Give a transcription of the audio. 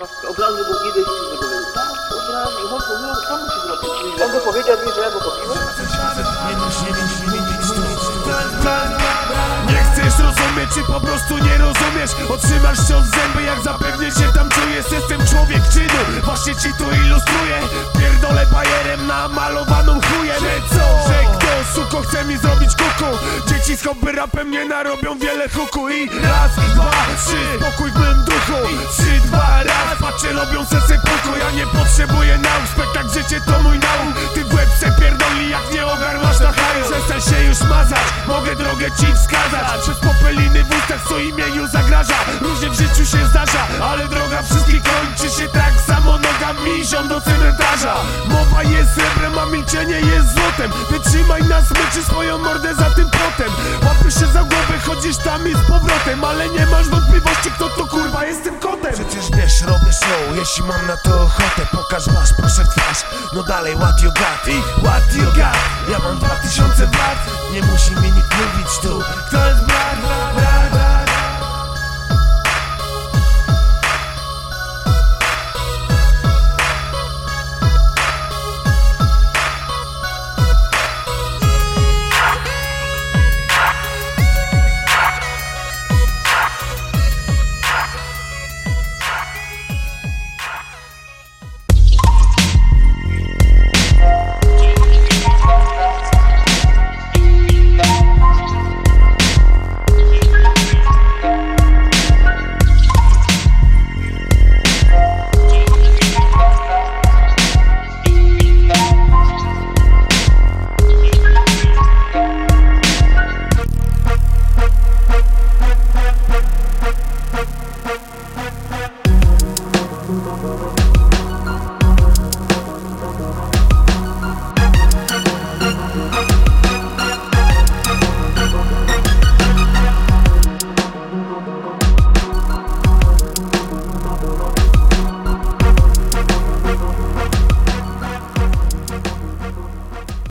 Od razu był idę i nie powiedział. Tak, od razu, chodź, mówią, co musi zrobić? On by powiedział mi, że ja go pobiłem? Nie chcesz rozumieć, czy po prostu nie rozumiesz Otrzymasz cios zęby, jak zapewnie się tam czujesz Jestem człowiek czynu, właśnie ci to ilustruję Pierdolę bajerem na malowaną chujem Że co? Że kto, suko, chce mi zrobić kuku Dzieci z hobby rapem nie narobią wiele huku I raz, dwa, trzy, potrzebuję nauk, spektakl życie to mój nauk Ty w łeb se pierdoli, jak nie ogarmasz na haju. Przestań się już mazać, mogę drogę ci wskazać. Przez popeliny w ustach, co imieniu zagraża. Różnie w życiu się zdarza, ale droga wszystkich kończy się tak samo. Nogami ziom do cmentarza. Mowa jest srebrem, a milczenie jest złotem. Wytrzymaj na smyczy swoją mordę za tym płotem. Łapiesz się za głowę, chodzisz tam i z powrotem Ale nie masz wątpliwości, kto to kurwa. Jest tym kotem Przecież wiesz, robię show, jeśli mam na to ochotę Pokaż masz, proszę twarz, no dalej what you got? I what you got, ja mam dwa tysiące lat Nie musi mi nikt mówić tu, kto jest brat, brat